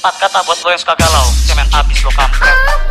Empat kata buat lo yang suka galau. Cemen abis lo kampret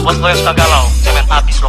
Buat lo yang suka galau Cemen abis lo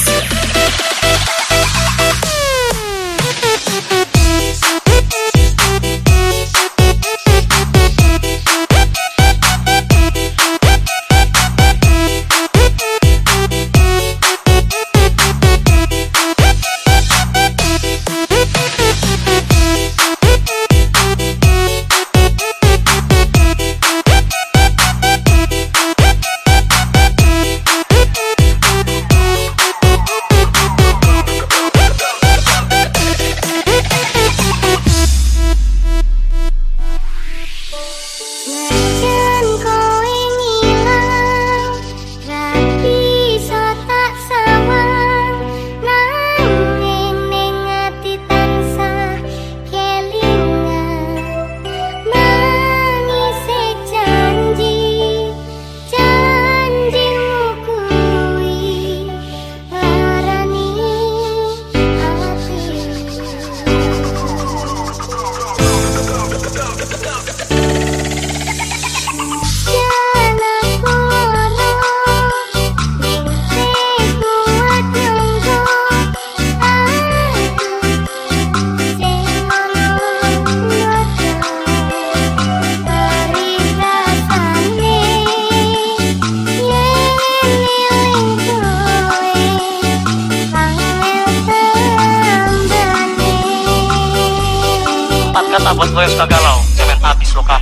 Pagkatapos ko yung kagalong, 7 habis ko ka.